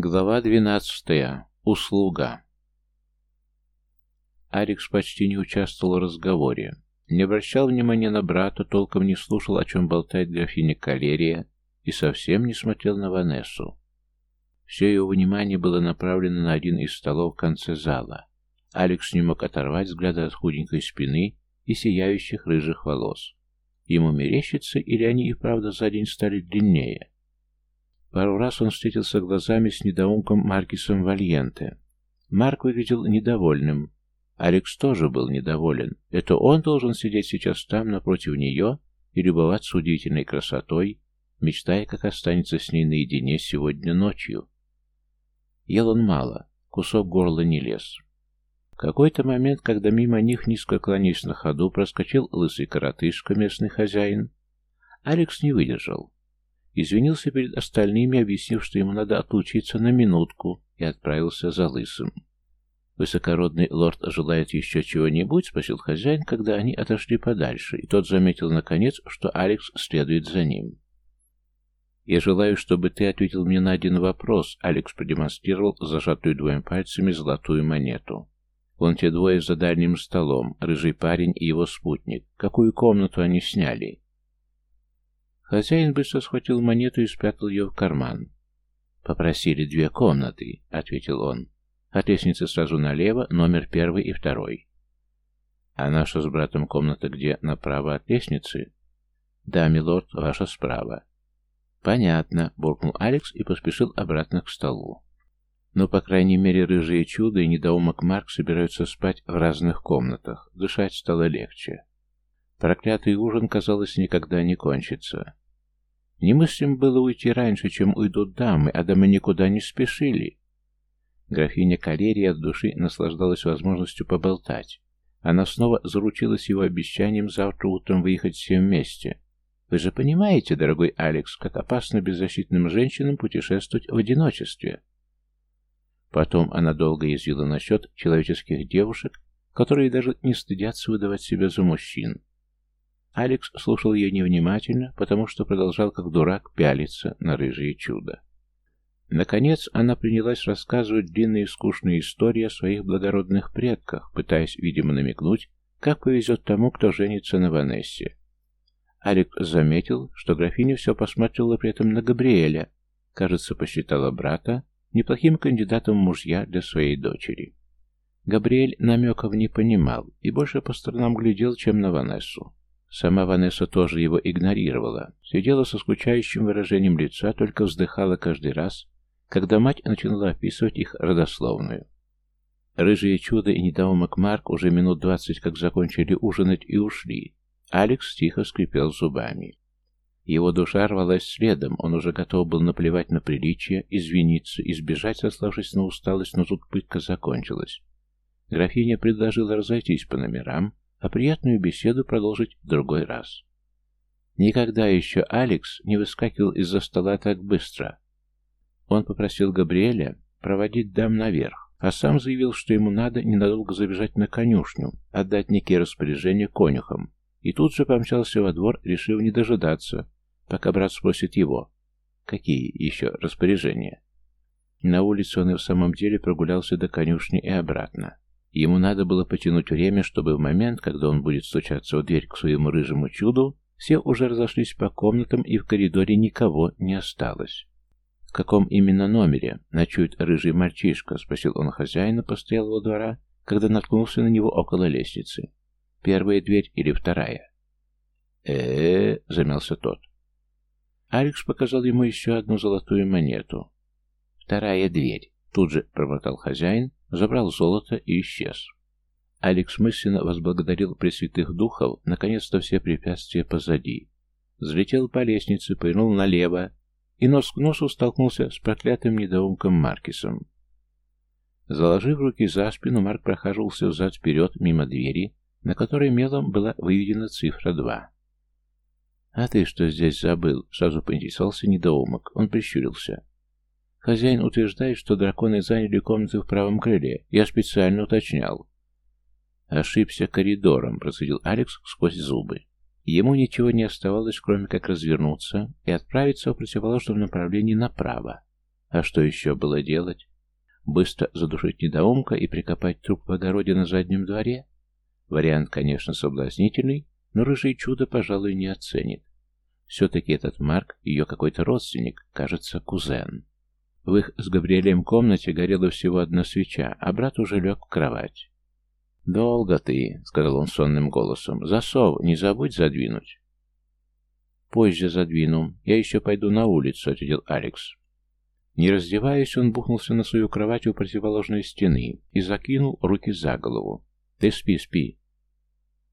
Глава двенадцатая. Услуга. Алекс почти не участвовал в разговоре. Не обращал внимания на брата, толком не слушал, о чем болтает графиня Калерия, и совсем не смотрел на Ванессу. Все его внимание было направлено на один из столов в конце зала. Алекс не мог оторвать взгляда от худенькой спины и сияющих рыжих волос. Ему мерещится, или они и правда за день стали длиннее? Пару раз он встретился глазами с недоумком Маркисом Вальенте. Марк выглядел недовольным. Алекс тоже был недоволен. Это он должен сидеть сейчас там, напротив нее, и любоваться удивительной красотой, мечтая, как останется с ней наедине сегодня ночью. Ел он мало, кусок горла не лез. В какой-то момент, когда мимо них, низко кланясь на ходу, проскочил лысый коротышка, местный хозяин, Алекс не выдержал. Извинился перед остальными, объяснив, что ему надо отлучиться на минутку, и отправился за лысым. «Высокородный лорд желает еще чего-нибудь?» — спросил хозяин, когда они отошли подальше, и тот заметил, наконец, что Алекс следует за ним. «Я желаю, чтобы ты ответил мне на один вопрос», — Алекс продемонстрировал зажатую двумя пальцами золотую монету. «Вон те двое за дальним столом, рыжий парень и его спутник. Какую комнату они сняли?» Хозяин быстро схватил монету и спрятал ее в карман. «Попросили две комнаты», — ответил он. «От лестницы сразу налево, номер первый и второй». «А наша с братом комната где, направо от лестницы?» «Да, милорд, ваша справа». «Понятно», — буркнул Алекс и поспешил обратно к столу. Но, по крайней мере, рыжие чудо и недоумок Марк собираются спать в разных комнатах. Дышать стало легче. Проклятый ужин, казалось, никогда не кончится. Немыслим было уйти раньше, чем уйдут дамы, а дамы никуда не спешили. Графиня Калерия от души наслаждалась возможностью поболтать. Она снова заручилась его обещанием завтра утром выехать все вместе. Вы же понимаете, дорогой Алекс, как опасно беззащитным женщинам путешествовать в одиночестве. Потом она долго язвила насчет человеческих девушек, которые даже не стыдятся выдавать себя за мужчин. Алекс слушал ее невнимательно, потому что продолжал как дурак пялиться на рыжие чудо. Наконец она принялась рассказывать длинные скучные истории о своих благородных предках, пытаясь, видимо, намекнуть, как повезет тому, кто женится на Ванессе. Алекс заметил, что графиня все посмотрела при этом на Габриэля, кажется, посчитала брата неплохим кандидатом мужья для своей дочери. Габриэль намеков не понимал и больше по сторонам глядел, чем на Ванессу. Сама Ванесса тоже его игнорировала, сидела со скучающим выражением лица, только вздыхала каждый раз, когда мать начинала описывать их родословную. Рыжие чудо и недоумок Марк уже минут двадцать как закончили ужинать и ушли. Алекс тихо скрипел зубами. Его душа рвалась следом, он уже готов был наплевать на приличие, извиниться, избежать, сославшись на усталость, но тут пытка закончилась. Графиня предложила разойтись по номерам, а приятную беседу продолжить в другой раз. Никогда еще Алекс не выскакивал из-за стола так быстро. Он попросил Габриэля проводить дам наверх, а сам заявил, что ему надо ненадолго забежать на конюшню, отдать некие распоряжения конюхам, и тут же помчался во двор, решив не дожидаться, пока брат спросит его, какие еще распоряжения. На улице он и в самом деле прогулялся до конюшни и обратно. Ему надо было потянуть время, чтобы в момент, когда он будет стучаться в дверь к своему рыжему чуду, все уже разошлись по комнатам и в коридоре никого не осталось. «В каком именно номере ночует рыжий мальчишка?» — спросил он хозяина постоялого двора, когда наткнулся на него около лестницы. «Первая дверь или вторая?» э замялся тот. Алекс показал ему еще одну золотую монету. «Вторая дверь», — тут же промотал хозяин, забрал золото и исчез. Алекс мысленно возблагодарил Пресвятых Духов, наконец-то все препятствия позади. Взлетел по лестнице, повернул налево и нос к носу столкнулся с проклятым недоумком Маркисом. Заложив руки за спину, Марк прохаживался взад-вперед мимо двери, на которой мелом была выведена цифра 2. «А ты что здесь забыл?» — сразу поинтересовался недоумок. Он прищурился. Хозяин утверждает, что драконы заняли комнаты в правом крыле. Я специально уточнял. Ошибся коридором, процедил Алекс сквозь зубы. Ему ничего не оставалось, кроме как развернуться и отправиться в противоположном направлении направо. А что еще было делать? Быстро задушить недоумка и прикопать труп в огороде на заднем дворе? Вариант, конечно, соблазнительный, но рыжий чудо, пожалуй, не оценит. Все-таки этот Марк ее какой-то родственник, кажется, кузен. В их с Габриэлем комнате горела всего одна свеча, а брат уже лег в кровать. «Долго ты», — сказал он сонным голосом. «Засов не забудь задвинуть». «Позже задвину. Я еще пойду на улицу», — ответил Алекс. Не раздеваясь, он бухнулся на свою кровать у противоположной стены и закинул руки за голову. «Ты спи, спи».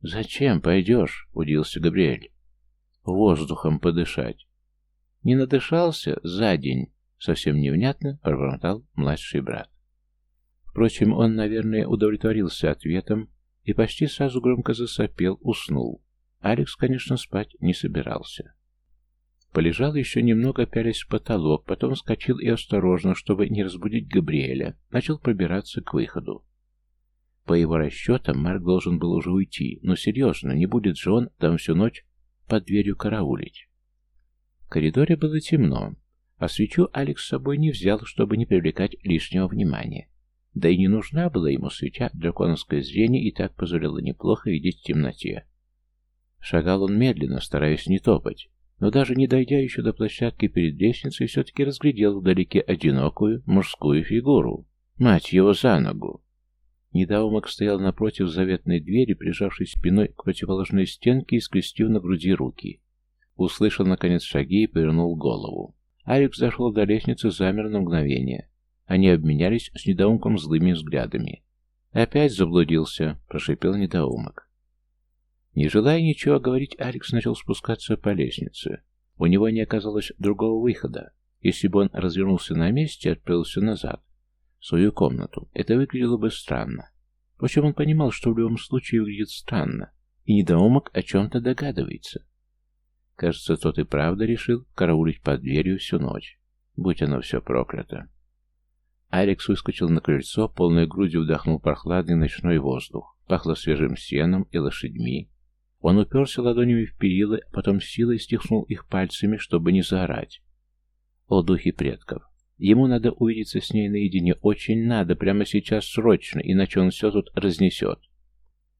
«Зачем пойдешь?» — удивился Габриэль. «Воздухом подышать». «Не надышался за день?» — совсем невнятно пробормотал младший брат. Впрочем, он, наверное, удовлетворился ответом и почти сразу громко засопел, уснул. Алекс, конечно, спать не собирался. Полежал еще немного, пялясь в потолок, потом вскочил и осторожно, чтобы не разбудить Габриэля, начал пробираться к выходу. По его расчетам, Марк должен был уже уйти, но серьезно, не будет же он там всю ночь под дверью караулить. В коридоре было темно, а свечу Алекс с собой не взял, чтобы не привлекать лишнего внимания. Да и не нужна была ему свеча, драконовское зрение и так позволяло неплохо видеть в темноте. Шагал он медленно, стараясь не топать, но даже не дойдя еще до площадки перед лестницей, все-таки разглядел вдалеке одинокую мужскую фигуру. Мать его за ногу! Недоумок стоял напротив заветной двери, прижавшись спиной к противоположной стенке и скрестив на груди руки. Услышал, наконец, шаги и повернул голову. Алекс зашел до лестницы, замер на мгновение. Они обменялись с недоумком злыми взглядами. «Опять заблудился», — прошипел недоумок. Не желая ничего говорить, Алекс начал спускаться по лестнице. У него не оказалось другого выхода. Если бы он развернулся на месте и отправился назад, в свою комнату, это выглядело бы странно. Впрочем, он понимал, что в любом случае выглядит странно, и недоумок о чем-то догадывается. Кажется, тот и правда решил караулить под дверью всю ночь. Будь оно все проклято. Алекс выскочил на крыльцо, полной грудью вдохнул прохладный ночной воздух. Пахло свежим сеном и лошадьми. Он уперся ладонями в перила, потом силой стихнул их пальцами, чтобы не заорать. О, духи предков! Ему надо увидеться с ней наедине, очень надо, прямо сейчас срочно, иначе он все тут разнесет.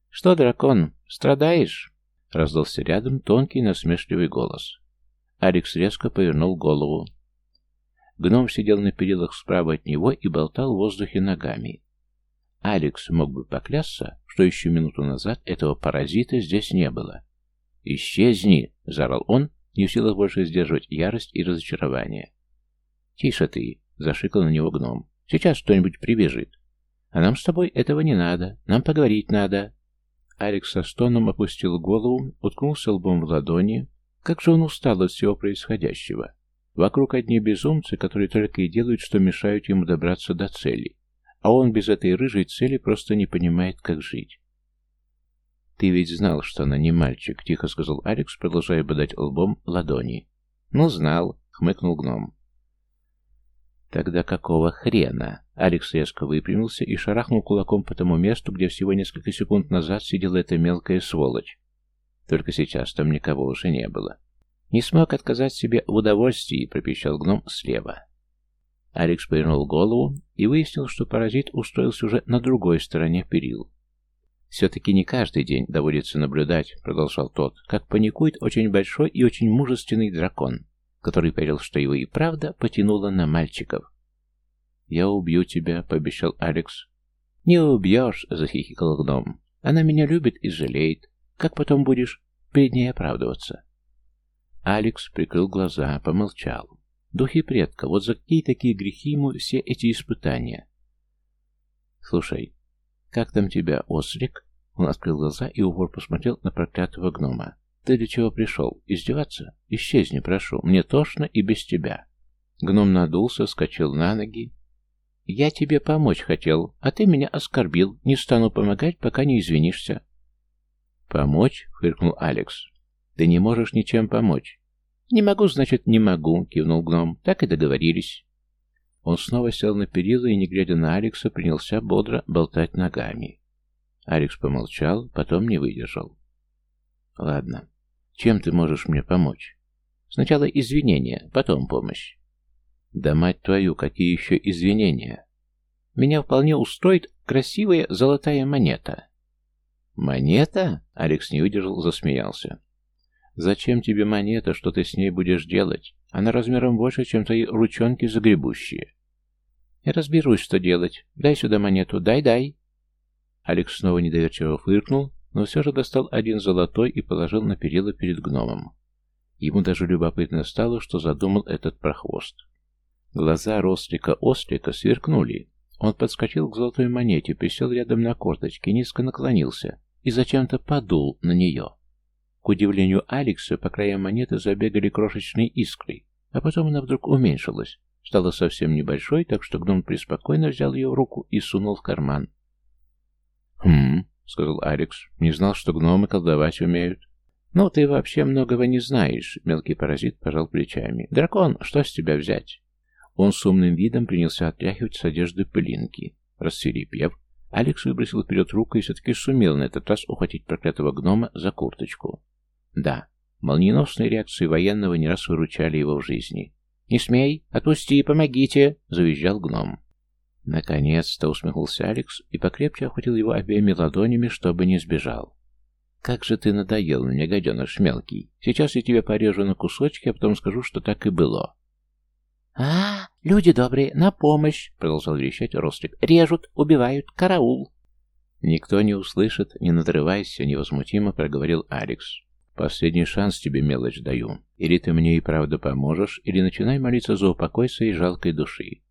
«Что, дракон, страдаешь?» — раздался рядом тонкий насмешливый голос. Алекс резко повернул голову. Гном сидел на перилах справа от него и болтал в воздухе ногами. Алекс мог бы поклясться, что еще минуту назад этого паразита здесь не было. «Исчезни!» — заорал он, не в силах больше сдерживать ярость и разочарование. «Тише ты!» — зашикал на него гном. «Сейчас кто-нибудь прибежит. А нам с тобой этого не надо. Нам поговорить надо». Алекс со стоном опустил голову, уткнулся лбом в ладони. Как же он устал от всего происходящего. Вокруг одни безумцы, которые только и делают, что мешают ему добраться до цели. А он без этой рыжей цели просто не понимает, как жить. «Ты ведь знал, что она не мальчик», — тихо сказал Алекс, продолжая бодать лбом ладони. «Ну, знал», — хмыкнул гном. «Тогда какого хрена?» Алекс резко выпрямился и шарахнул кулаком по тому месту, где всего несколько секунд назад сидела эта мелкая сволочь. Только сейчас там никого уже не было. «Не смог отказать себе в удовольствии», — пропищал гном слева. Алекс повернул голову и выяснил, что паразит устроился уже на другой стороне перил. «Все-таки не каждый день доводится наблюдать», — продолжал тот, «как паникует очень большой и очень мужественный дракон, который поверил, что его и правда потянуло на мальчиков». «Я убью тебя», — пообещал Алекс. «Не убьешь», — захихикал гном. «Она меня любит и жалеет. Как потом будешь перед ней оправдываться?» Алекс прикрыл глаза, помолчал. Духи предка, вот за какие такие грехи ему все эти испытания? Слушай, как там тебя, ослик? Он открыл глаза и упор посмотрел на проклятого гнома. Ты для чего пришел? Издеваться? Исчезни, прошу. Мне тошно и без тебя. Гном надулся, скачал на ноги. Я тебе помочь хотел, а ты меня оскорбил. Не стану помогать, пока не извинишься. Помочь? Фыркнул Алекс. Ты не можешь ничем помочь. Не могу, значит, не могу, кивнул гном. Так и договорились. Он снова сел на перила и, не глядя на Алекса, принялся бодро болтать ногами. Алекс помолчал, потом не выдержал. «Ладно. Чем ты можешь мне помочь? Сначала извинения, потом помощь». Да мать твою, какие еще извинения? Меня вполне устроит красивая золотая монета. Монета? Алекс не выдержал, засмеялся. Зачем тебе монета, что ты с ней будешь делать? Она размером больше, чем твои ручонки загребущие. Я разберусь, что делать. Дай сюда монету, дай-дай. Алекс снова недоверчиво фыркнул, но все же достал один золотой и положил на перила перед гномом. Ему даже любопытно стало, что задумал этот прохвост. Глаза рослика-ослика сверкнули. Он подскочил к золотой монете, присел рядом на корточки, низко наклонился и зачем-то подул на нее. К удивлению Алекса, по краям монеты забегали крошечные искры, а потом она вдруг уменьшилась, стала совсем небольшой, так что гном преспокойно взял ее в руку и сунул в карман. «Хм», — сказал Алекс, — «не знал, что гномы колдовать умеют». «Ну, ты вообще многого не знаешь», — мелкий паразит пожал плечами. «Дракон, что с тебя взять?» Он с умным видом принялся отряхивать с одежды пылинки. Рассверепев, Алекс выбросил вперед руку и все-таки сумел на этот раз ухватить проклятого гнома за курточку. Да, молниеносные реакции военного не раз выручали его в жизни. «Не смей! Отпусти! Помогите!» — завизжал гном. Наконец-то усмехнулся Алекс и покрепче охватил его обеими ладонями, чтобы не сбежал. «Как же ты надоел мне, гаденыш мелкий! Сейчас я тебя порежу на кусочки, а потом скажу, что так и было!» «А, люди добрые, на помощь!» — продолжал верещать Рострик. «Режут, убивают, караул!» «Никто не услышит, не надрывайся», — невозмутимо проговорил Алекс. Последний шанс тебе, мелочь, даю. Или ты мне и правда поможешь, или начинай молиться за упокой своей жалкой души.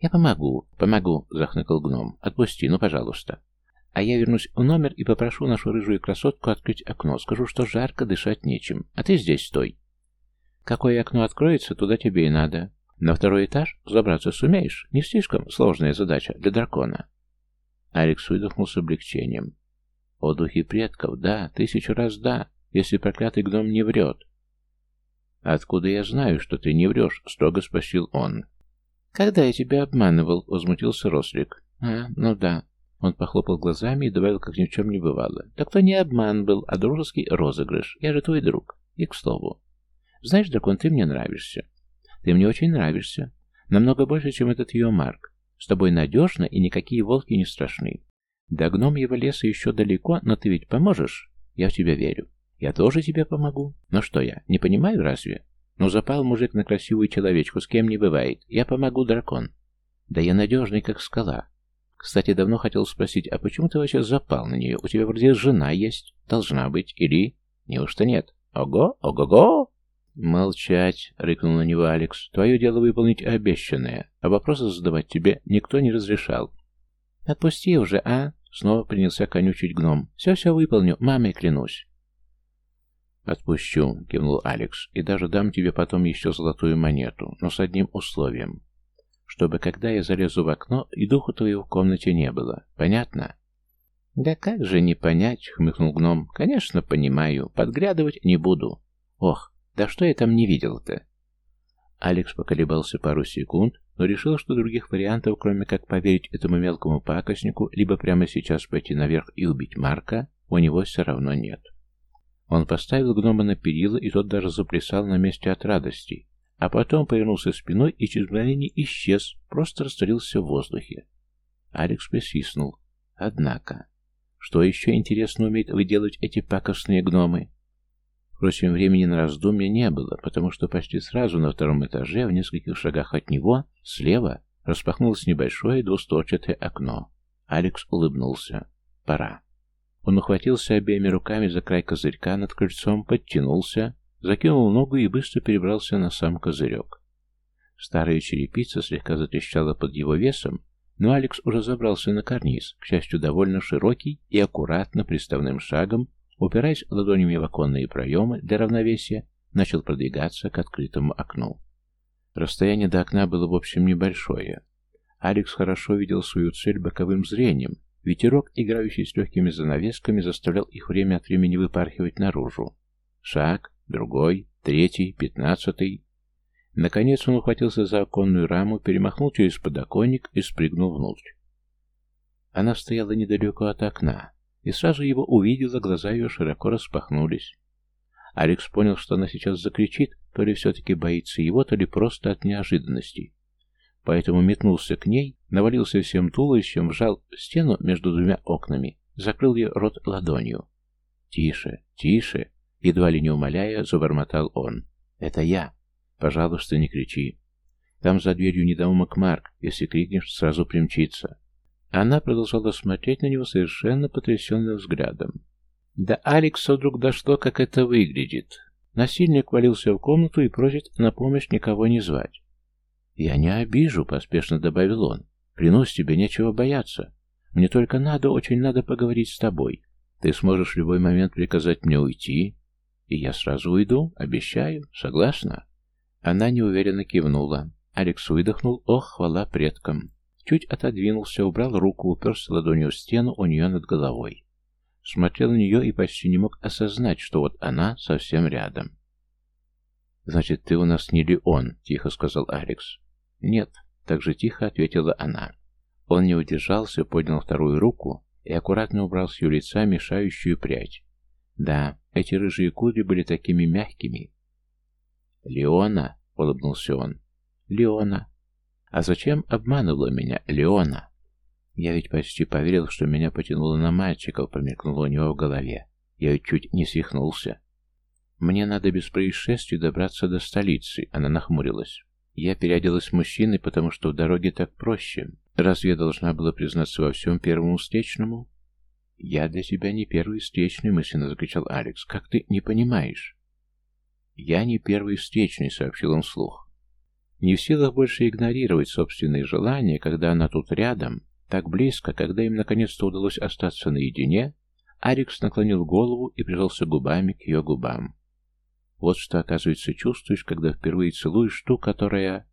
Я помогу, помогу, захныкал гном. Отпусти, ну, пожалуйста. А я вернусь в номер и попрошу нашу рыжую красотку открыть окно. Скажу, что жарко, дышать нечем. А ты здесь стой. Какое окно откроется, туда тебе и надо. На второй этаж забраться сумеешь? Не слишком сложная задача для дракона. Алекс выдохнул с облегчением. О духи предков, да, тысячу раз да если проклятый гном не врет. «Откуда я знаю, что ты не врешь?» — строго спросил он. «Когда я тебя обманывал?» — возмутился Рослик. «А, ну да». Он похлопал глазами и добавил, как ни в чем не бывало. «Так то не обман был, а дружеский розыгрыш. Я же твой друг. И к слову. Знаешь, дракон, ты мне нравишься. Ты мне очень нравишься. Намного больше, чем этот ее Марк. С тобой надежно, и никакие волки не страшны. До гномьего леса еще далеко, но ты ведь поможешь? Я в тебя верю. Я тоже тебе помогу. Но что я, не понимаю разве? Ну, запал мужик на красивую человечку, с кем не бывает. Я помогу, дракон. Да я надежный, как скала. Кстати, давно хотел спросить, а почему ты вообще запал на нее? У тебя вроде жена есть. Должна быть. Или... Неужто нет? Ого, ого-го! «Молчать!» — рыкнул на него Алекс. «Твое дело выполнить обещанное, а вопросы задавать тебе никто не разрешал». «Отпусти уже, а?» — снова принялся конючить гном. «Все-все выполню, мамой клянусь». «Отпущу», — кивнул Алекс, — «и даже дам тебе потом еще золотую монету, но с одним условием. Чтобы, когда я залезу в окно, и духу твоего в комнате не было. Понятно?» «Да как же не понять?» — хмыкнул гном. «Конечно, понимаю. Подглядывать не буду. Ох, да что я там не видел-то?» Алекс поколебался пару секунд, но решил, что других вариантов, кроме как поверить этому мелкому пакостнику, либо прямо сейчас пойти наверх и убить Марка, у него все равно нет. Он поставил гнома на перила, и тот даже заплясал на месте от радости, а потом повернулся спиной и через мгновение исчез, просто растворился в воздухе. Алекс присвистнул. Однако, что еще интересно умеют выделать эти пакостные гномы? Впрочем, времени на раздумья не было, потому что почти сразу на втором этаже, в нескольких шагах от него, слева, распахнулось небольшое двустворчатое окно. Алекс улыбнулся. Пора. Он ухватился обеими руками за край козырька над крыльцом, подтянулся, закинул ногу и быстро перебрался на сам козырек. Старая черепица слегка затрещала под его весом, но Алекс уже забрался на карниз, к счастью, довольно широкий и аккуратно приставным шагом, упираясь ладонями в оконные проемы для равновесия, начал продвигаться к открытому окну. Расстояние до окна было, в общем, небольшое. Алекс хорошо видел свою цель боковым зрением, Ветерок, играющий с легкими занавесками, заставлял их время от времени выпархивать наружу. Шаг, другой, третий, пятнадцатый. Наконец он ухватился за оконную раму, перемахнул через подоконник и спрыгнул внутрь. Она стояла недалеко от окна, и сразу его увидела, глаза ее широко распахнулись. Алекс понял, что она сейчас закричит, то ли все-таки боится его, то ли просто от неожиданности. поэтому метнулся к ней, навалился всем туловищем, вжал стену между двумя окнами, закрыл ей рот ладонью. «Тише, тише!» — едва ли не умоляя, забормотал он. «Это я. Пожалуйста, не кричи. Там за дверью недоумок Марк. Если крикнешь, сразу примчится». Она продолжала смотреть на него совершенно потрясенным взглядом. Да Алекса вдруг дошло, как это выглядит. Насильник валился в комнату и просит на помощь никого не звать. «Я не обижу», — поспешно добавил он. «Клянусь тебе, нечего бояться. Мне только надо, очень надо поговорить с тобой. Ты сможешь в любой момент приказать мне уйти, и я сразу уйду, обещаю. Согласна?» Она неуверенно кивнула. Алекс выдохнул «Ох, хвала предкам!» Чуть отодвинулся, убрал руку, уперся ладонью в стену у нее над головой. Смотрел на нее и почти не мог осознать, что вот она совсем рядом. «Значит, ты у нас не Леон», — тихо сказал Алекс. «Нет», — так же тихо ответила она. Он не удержался, поднял вторую руку и аккуратно убрал с ее лица мешающую прядь. Да, эти рыжие кудри были такими мягкими. «Леона», — улыбнулся он. «Леона», а зачем обманывала меня Леона? Я ведь почти поверил, что меня потянуло на мальчиков, промелькнуло у него в голове. Я ведь чуть не свихнулся. Мне надо без происшествий добраться до столицы, она нахмурилась. Я переоделась мужчиной, потому что в дороге так проще. Разве я должна была признаться во всем первому встречному? Я для тебя не первый встречный, мысленно закричал Алекс. Как ты не понимаешь? Я не первый встречный, сообщил он вслух. Не в силах больше игнорировать собственные желания, когда она тут рядом, так близко, когда им наконец-то удалось остаться наедине, Арикс наклонил голову и прижался губами к ее губам. Вот что, оказывается, чувствуешь, когда впервые целуешь ту, которая...